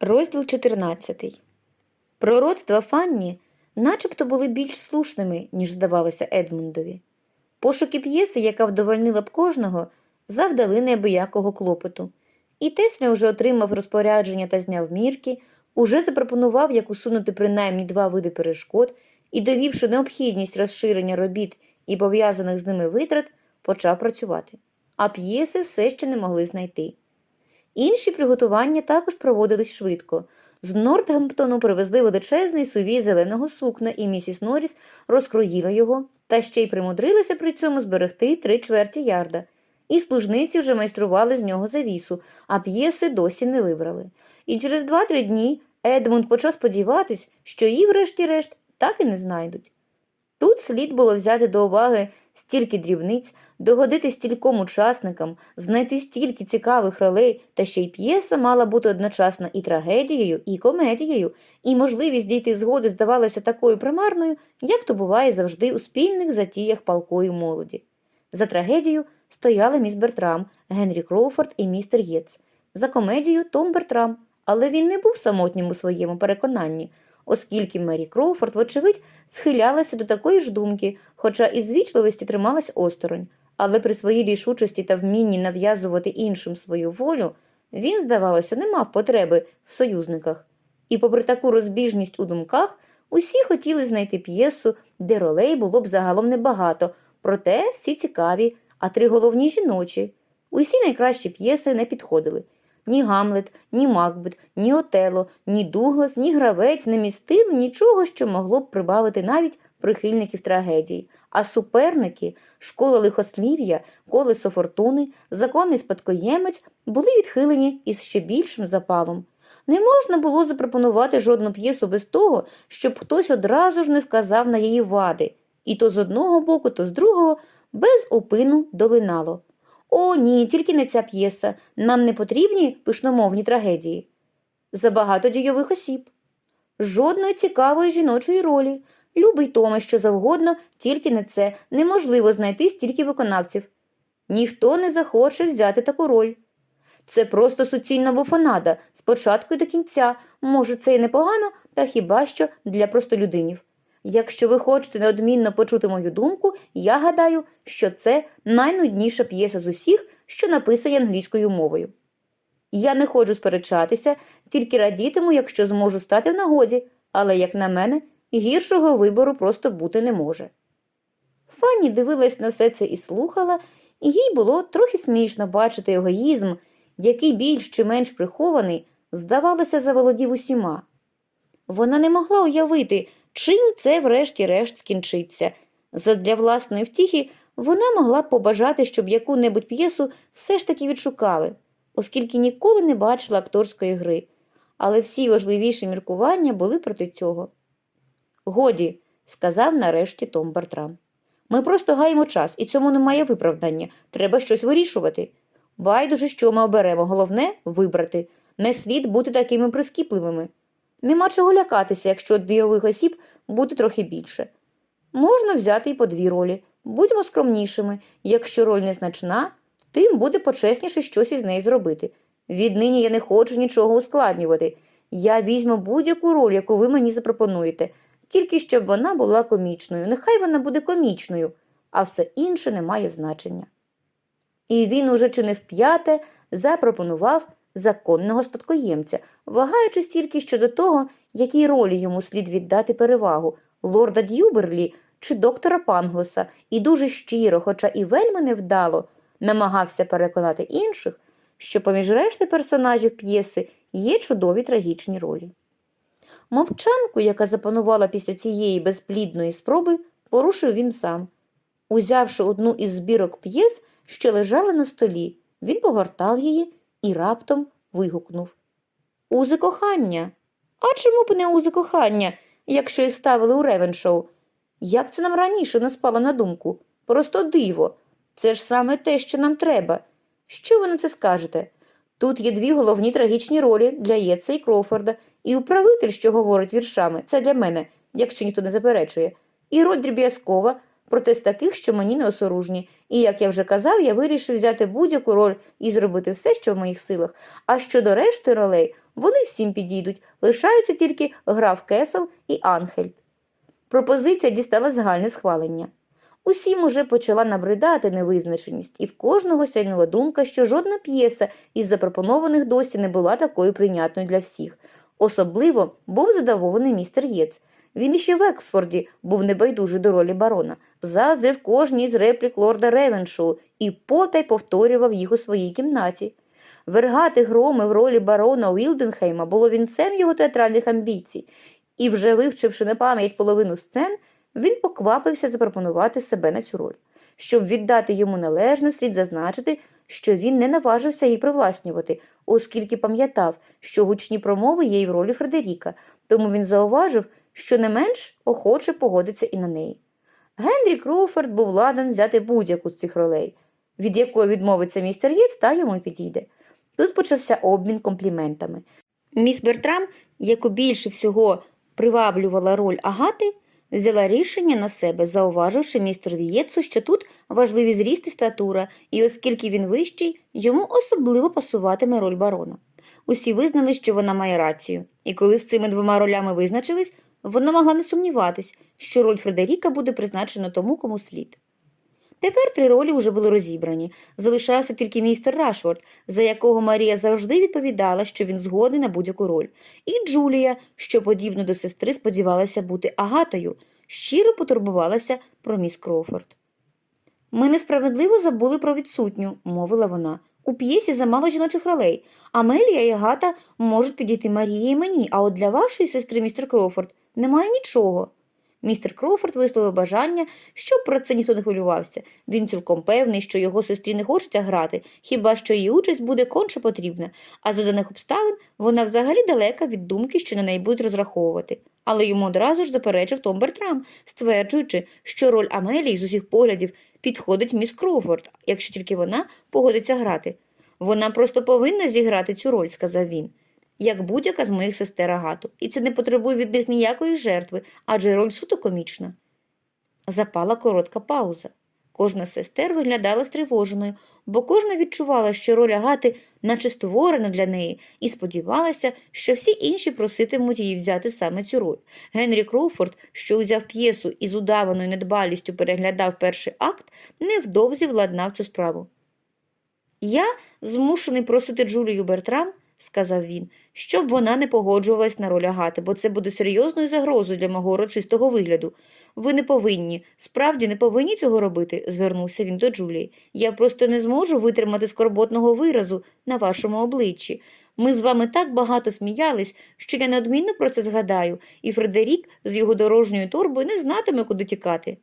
Розділ 14. Пророцтва Фанні начебто були більш слушними, ніж здавалося Едмундові. Пошуки п'єси, яка вдовольнила б кожного, завдали неабиякого клопоту. І Тесля вже отримав розпорядження та зняв мірки, уже запропонував, як усунути принаймні два види перешкод і, довівши необхідність розширення робіт і пов'язаних з ними витрат, почав працювати. А п'єси все ще не могли знайти. Інші приготування також проводились швидко. З Нортгемптону привезли величезний сувій зеленого сукна, і місіс Норріс розкроїла його, та ще й примудрилася при цьому зберегти три чверті ярда. І служниці вже майстрували з нього завісу, а п'єси досі не вибрали. І через два-три дні Едмунд почав сподіватись, що її, врешті-решт, так і не знайдуть. Тут слід було взяти до уваги стільки дрібниць, догодити стільком учасникам, знайти стільки цікавих ролей, та ще й п'єса мала бути одночасно і трагедією, і комедією, і можливість дійти згоди здавалася такою примарною, як то буває завжди у спільних затіях палкої молоді. За трагедію стояли міс Бертрам, Генрі Кроуфорд і містер Єтс. За комедію Том Бертрам, але він не був самотнім у своєму переконанні, оскільки Мері Кроуфорд, вочевидь, схилялася до такої ж думки, хоча із вічливості трималась осторонь, але при своїй рішучості та вмінні нав'язувати іншим свою волю, він, здавалося, не мав потреби в союзниках. І, попри таку розбіжність у думках, усі хотіли знайти п'єсу, де ролей було б загалом небагато, проте всі цікаві, а три головні жіночі. Усі найкращі п'єси не підходили. Ні Гамлет, ні Макбет, ні Отело, ні Дуглас, ні гравець не містили нічого, що могло б прибавити навіть прихильників трагедії. А суперники, школа лихослів'я, колесо фортуни, законний спадкоємець були відхилені із ще більшим запалом. Не можна було запропонувати жодну п'єсу без того, щоб хтось одразу ж не вказав на її вади, і то з одного боку, то з другого без упину долинало. О, ні, тільки не ця п'єса. Нам не потрібні пишномовні трагедії. Забагато дійових осіб. Жодної цікавої жіночої ролі. Любий Томе, що завгодно, тільки не це. Неможливо знайти стільки виконавців. Ніхто не захоче взяти таку роль. Це просто суцільна буфонада, спочатку до кінця. Може, це і непогано, та хіба що для простолюдинів. Якщо ви хочете неодмінно почути мою думку, я гадаю, що це найнудніша п'єса з усіх, що написані англійською мовою. Я не ходжу сперечатися, тільки радітиму, якщо зможу стати в нагоді, але, як на мене, гіршого вибору просто бути не може. Фанні дивилась на все це і слухала, і їй було трохи смішно бачити егоїзм, який більш чи менш прихований, здавалося, заволодів усіма. Вона не могла уявити, чим це врешті-решт скінчиться. Задля власної втіхи вона могла б побажати, щоб яку-небудь п'єсу все ж таки відшукали, оскільки ніколи не бачила акторської гри, але всі важливіші міркування були проти цього. Годі, сказав нарешті Том Бартрам. Ми просто гаємо час, і цьому немає виправдання. Треба щось вирішувати. Байдуже, що ми оберемо, головне вибрати. Не слід бути такими прискіпливими. Нема чого лякатися, якщо дійових осіб буде трохи більше. Можна взяти і по дві ролі. Будьмо скромнішими. Якщо роль незначна, тим буде почесніше щось із неї зробити. Віднині я не хочу нічого ускладнювати. Я візьму будь-яку роль, яку ви мені запропонуєте, тільки щоб вона була комічною. Нехай вона буде комічною, а все інше не має значення. І він уже чи не вп'яте запропонував законного спадкоємця, вагаючись тільки щодо того, якій ролі йому слід віддати перевагу лорда Д'юберлі чи доктора Панглоса, і дуже щиро, хоча і вельми невдало, намагався переконати інших, що поміж решти персонажів п'єси є чудові трагічні ролі. Мовчанку, яка запанувала після цієї безплідної спроби, порушив він сам. Узявши одну із збірок п'єс, що лежали на столі, він погортав її і раптом вигукнув Узи кохання. А чому б не узи кохання, якщо їх ставили у Ревеншоу? Як це нам раніше не спало на думку? Просто диво. Це ж саме те, що нам треба. Що ви на це скажете? Тут є дві головні трагічні ролі для Єтса і Кроуфорда, і управитель, що говорить віршами, це для мене, якщо ніхто не заперечує, і роль дріб'язкова, проте з таких, що мені не осоружні. І, як я вже казав, я вирішив взяти будь-яку роль і зробити все, що в моїх силах. А щодо решти ролей, Вони всім підійдуть, лишаються тільки граф Кесел і Анхельт. Пропозиція дістала загальне схвалення. Усім уже почала набридати невизначеність, і в кожного сяйнула думка, що жодна п'єса із запропонованих досі не була такою прийнятною для всіх. Особливо був задоволений містер Єц. Він іще в Екфорді був небайдужий до ролі барона, заздрив кожній з реплік лорда Ревеншоу і потай повторював їх у своїй кімнаті. Вергати громи в ролі барона Уілденхейма було вінцем його театральних амбіцій, і, вже вивчивши на пам'ять половину сцен, він поквапився запропонувати себе на цю роль. Щоб віддати йому належне, слід зазначити, що він не наважився її привласнювати, оскільки пам'ятав, що гучні промови є й в ролі Фредеріка, тому він зауважив, що не менш охоче погодиться і на неї. Генрі Кроуфорд був ладен взяти будь-яку з цих ролей, від якої відмовиться містер Єц, та йому підійде. Тут почався обмін компліментами. Міс Бертрам, яку більше всього приваблювала роль Агати, взяла рішення на себе, зауваживши містерові Єцу, що тут важливі зріст і статура, і оскільки він вищий, йому особливо пасуватиме роль барона. Усі визнали, що вона має рацію, і коли з цими двома ролями визначились, вона могла не сумніватись, що роль Фредеріка буде призначена тому, кому слід. Тепер три ролі вже були розібрані. Залишався тільки містер Рашфорд, за якого Марія завжди відповідала, що він згодний на будь-яку роль, і Джулія, що, подібно до сестри, сподівалася бути агатою, щиро потурбувалася про міс Кроуфорд. Ми несправедливо забули про відсутню, мовила вона. У п'єсі замало жіночих ролей. Амелія і Агата можуть підійти Марії і мені, а от для вашої сестри, містер Кроуфорд, немає нічого. Містер Кроуфорд висловив бажання, щоб про це ніхто не хвилювався. Він цілком певний, що його сестрі не хочеться грати, хіба що її участь буде конче потрібна, а за даних обставин вона взагалі далека від думки, що на неї будуть розраховувати. Але йому одразу ж заперечив Том Бертрам, стверджуючи, що роль Амелії з усіх поглядів підходить міс Кроуфорд, якщо тільки вона погодиться грати. Вона просто повинна зіграти цю роль, сказав він як будь-яка з моїх сестер Агату, і це не потребує від них ніякої жертви, адже роль суто комічна. Запала коротка пауза. Кожна сестер виглядала стривоженою, бо кожна відчувала, що роль Агати наче створена для неї, і сподівалася, що всі інші проситимуть її взяти саме цю роль. Генрі Кроуфорд, що узяв п'єсу і з удаваною недбалістю переглядав перший акт, невдовзі владнав цю справу. Я змушений просити Джулію Бертрам сказав він, щоб вона не погоджувалась на роль Агати, бо це буде серйозною загрозою для мого урочистого вигляду. Ви не повинні, справді не повинні цього робити, звернувся він до Джулії. Я просто не зможу витримати скорботного виразу на вашому обличчі. Ми з вами так багато сміялись, що я неодмінно про це згадаю, і Фредерік з його дорожньою торбою не знатиме, куди тікати.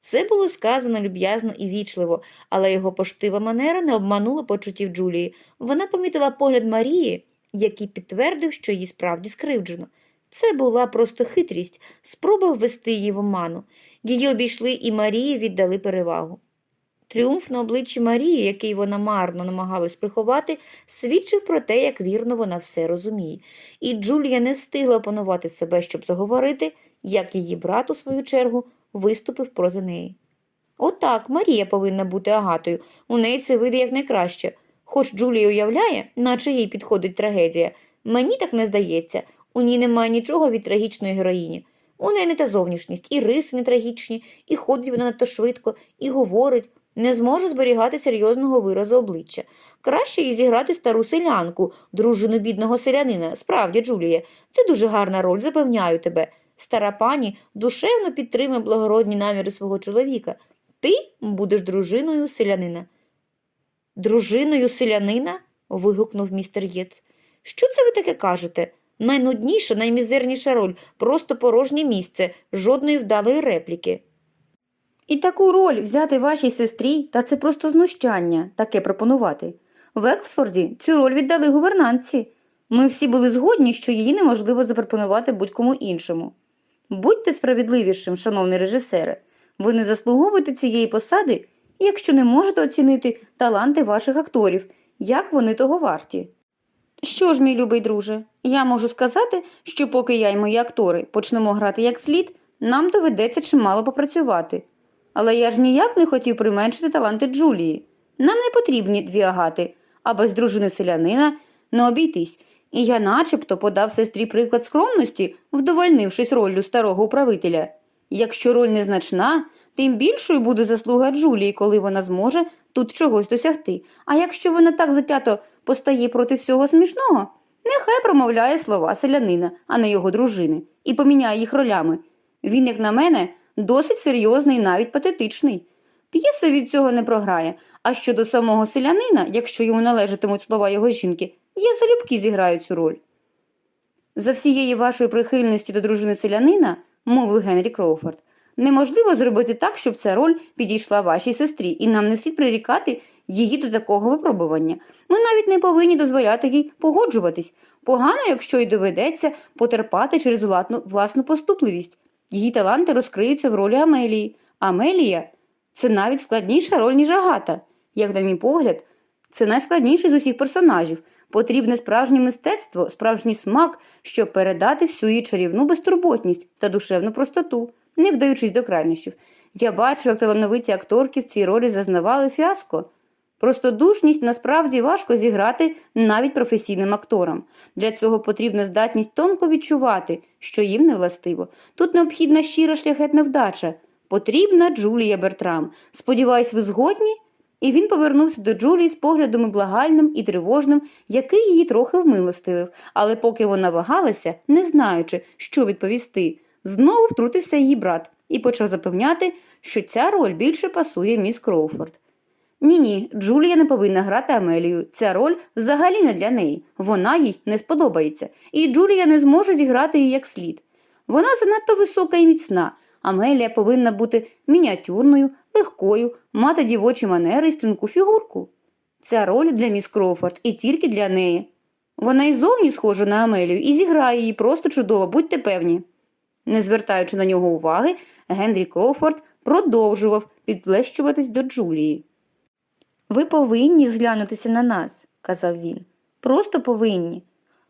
Це було сказано люб'язно і вічливо, але його поштива манера не обманула почуттів Джулії. Вона помітила погляд Марії, який підтвердив, що її справді скривджено. Це була просто хитрість, спроба ввести її в оману. Її обійшли і Марії віддали перевагу. Тріумф на обличчі Марії, який вона марно намагалась приховати, свідчив про те, як вірно вона все розуміє, і Джулія не встигла опанувати себе, щоб заговорити, як її брат, у свою чергу, виступив проти неї. Отак, Марія повинна бути агатою, у неї це вийде якнайкраще. Хоч Джулія уявляє, наче їй підходить трагедія. Мені так не здається, у ній немає нічого від трагічної героїні. У неї не та зовнішність, і риси не трагічні, і ходить вона надто швидко, і говорить, не зможе зберігати серйозного виразу обличчя. Краще їй зіграти стару селянку, дружину бідного селянина. Справді, Джулія, це дуже гарна роль, запевняю тебе. Стара пані душевно підтримує благородні наміри свого чоловіка. Ти будеш дружиною селянина. Дружиною селянина? вигукнув містер Єц. Що це ви таке кажете? Найнудніша, наймізерніша роль, просто порожнє місце, жодної вдалої репліки. І таку роль взяти вашій сестрі, та це просто знущання, таке пропонувати. В Ексфорді цю роль віддали гувернантці. Ми всі були згодні, що її неможливо запропонувати будь-кому іншому. Будьте справедливішим, шановний режисере, ви не заслуговуєте цієї посади, якщо не можете оцінити таланти ваших акторів, як вони того варті. Що ж, мій любий друже, я можу сказати, що поки я і мої актори почнемо грати як слід, нам доведеться чимало попрацювати. Але я ж ніяк не хотів применшити таланти Джулії. Нам не потрібні дві агати, а без дружини селянина не обійтись. І я начебто подав сестрі приклад скромності, вдовольнившись роллю старого управителя. Якщо роль незначна, тим більшою буде заслуга Джулії, коли вона зможе тут чогось досягти. А якщо вона так затято постає проти всього смішного, нехай промовляє слова селянина, а не його дружини, і поміняє їх ролями. Він, як на мене, досить серйозний навіть патетичний. П'єса від цього не програє. А щодо самого селянина, якщо йому належатимуть слова його жінки, я залюбки зіграю цю роль. За всієї вашої прихильності до дружини селянина, мовив Генрі Кроуфорд, неможливо зробити так, щоб ця роль підійшла вашій сестрі, і нам не слід прирікати її до такого випробування. Ми навіть не повинні дозволяти їй погоджуватись. Погано, якщо й доведеться потерпати через власну, власну поступливість. Її таланти розкриються в ролі Амелії. Амелія це навіть складніша роль, ніж Агата. Як, на мій погляд, це найскладніший з усіх персонажів. Потрібне справжнє мистецтво, справжній смак, щоб передати всю її чарівну безтурботність та душевну простоту, не вдаючись до крайнощів. Я бачив, як талановиті акторки в цій ролі зазнавали фіаско. Простодушність насправді важко зіграти навіть професійним акторам. Для цього потрібна здатність тонко відчувати, що їм не властиво. Тут необхідна щира шляхетна вдача. Потрібна Джулія Бертрам. Сподіваюсь, ви згодні? І він повернувся до Джулії з поглядом і благальним і тривожним, який її трохи вмилостивив, але поки вона вагалася, не знаючи, що відповісти, знову втрутився її брат і почав запевняти, що ця роль більше пасує міс Кроуфорд. Ні, ні, Джулія не повинна грати Амелію. Ця роль взагалі не для неї. Вона їй не сподобається, і Джулія не зможе зіграти її як слід. Вона занадто висока і міцна. Амелія повинна бути мініатюрною, легкою, мати дівочі манери і струнку фігурку. Ця роль для міс Кроуфорд і тільки для неї. Вона і зовні схожа на Амелію і зіграє її просто чудово, будьте певні. Не звертаючи на нього уваги, Генрі Кроуфорд продовжував підлещуватись до Джулії. Ви повинні зглянутися на нас, казав він. Просто повинні.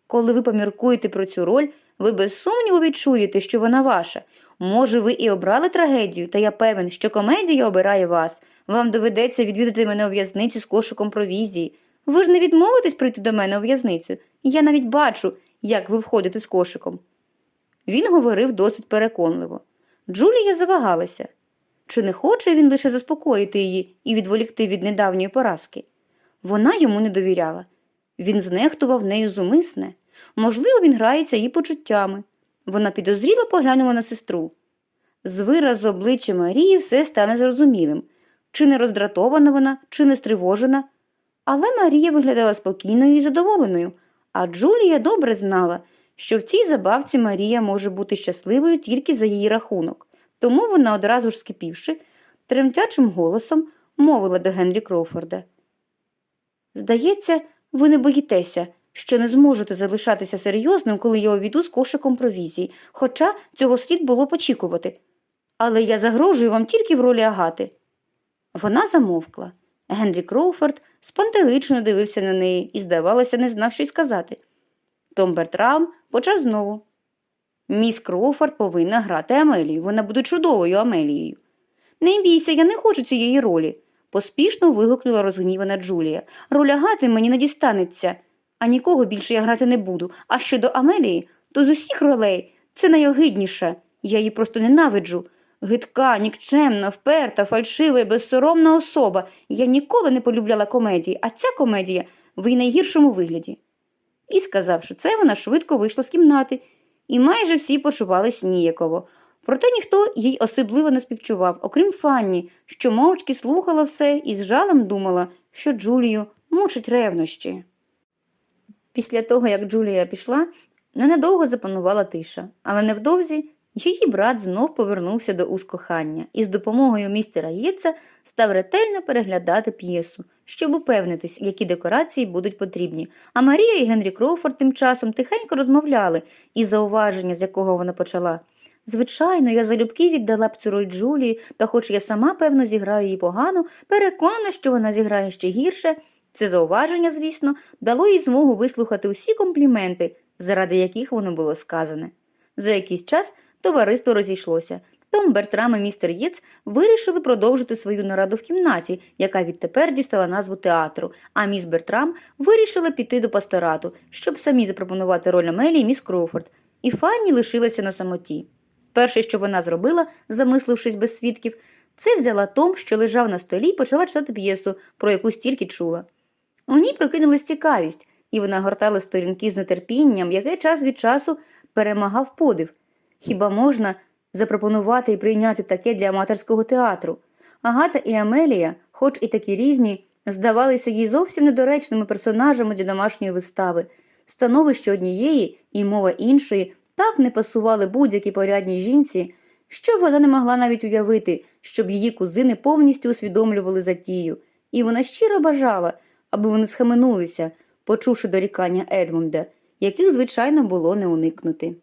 Коли ви поміркуєте про цю роль, ви без сумніву відчуєте, що вона ваша. Може, ви і обрали трагедію, та я певен, що комедія обирає вас. Вам доведеться відвідати мене у в'язницю з кошиком провізії. Ви ж не відмовитесь прийти до мене у в'язницю. Я навіть бачу, як ви входите з кошиком. Він говорив досить переконливо. Джулія завагалася. Чи не хоче він лише заспокоїти її і відволікти від недавньої поразки? Вона йому не довіряла. Він знехтував нею зумисне. Можливо, він грається її почуттями. Вона підозріло поглянула на сестру. З виразу обличчя Марії все стане зрозумілим чи не роздратована вона, чи не стривожена. Але Марія виглядала спокійною і задоволеною, а Джулія добре знала, що в цій забавці Марія може бути щасливою тільки за її рахунок. Тому вона, одразу ж скипівши, тремтячим голосом мовила до Генрі Кроуфорда. Здається, ви не боїтеся, що не зможете залишатися серйозним, коли я увійду з кошиком провізії, хоча цього слід було почікувати. Але я загрожую вам тільки в ролі агати. Вона замовкла. Генрі Кроуфорд спантелично дивився на неї і, здавалося, не знав, що й сказати. Том Бертрам почав знову. Міс Кроуфорд повинна грати Амелію. Вона буде чудовою Амелією. Не бійся, я не хочу цієї ролі, поспішно вигукнула розгнівана Джулія. Роль Агати мені не дістанеться, а нікого більше я грати не буду. А щодо Амелії, то з усіх ролей це найогидніша. Я її просто ненавиджу. Гидка, нікчемна, вперта, фальшива і безсоромна особа. Я ніколи не полюбляла комедії, а ця комедія в її найгіршому вигляді. І, сказавши це, вона швидко вийшла з кімнати, і майже всі почувались ніяково. Проте ніхто їй особливо не співчував, окрім Фанні, що мовчки слухала все і з жалем думала, що Джулію мучить ревнощі. Після того, як Джулія пішла, ненадовго запанувала тиша, але невдовзі її брат знов повернувся до ускохання і з допомогою містера Єтса став ретельно переглядати п'єсу, щоб упевнитись, які декорації будуть потрібні. А Марія і Генрі Кроуфорд тим часом тихенько розмовляли і зауваження, з якого вона почала. Звичайно, я залюбки віддала б цю роль Джулії, та хоч я сама, певно, зіграю її погано, переконана, що вона зіграє ще гірше. Це зауваження, звісно, дало їй змогу вислухати усі компліменти, заради яких воно було сказане. За якийсь час товариство розійшлося. Том Бертрам і містер Єц вирішили продовжити свою нараду в кімнаті, яка відтепер дістала назву театру, а міс Бертрам вирішила піти до пасторату, щоб самі запропонувати роль Амелії міс Кроуфорд, і Фанні лишилася на самоті. Перше, що вона зробила, замислившись без свідків, це взяла Том, що лежав на столі, і почала читати п'єсу, про яку стільки чула. У ній прокинулась цікавість, і вона гортала сторінки з нетерпінням, яке час від часу перемагав подив. Хіба можна запропонувати і прийняти таке для аматорського театру? Агата і Амелія, хоч і такі різні, здавалися їй зовсім недоречними персонажами для домашньої вистави. Становище однієї і мова іншої так не пасували будь-якій порядній жінці, що вона не могла навіть уявити, щоб її кузини повністю усвідомлювали затію, і вона щиро бажала, аби вони схаменулися, почувши дорікання Едмунда, яких, звичайно, було не уникнути.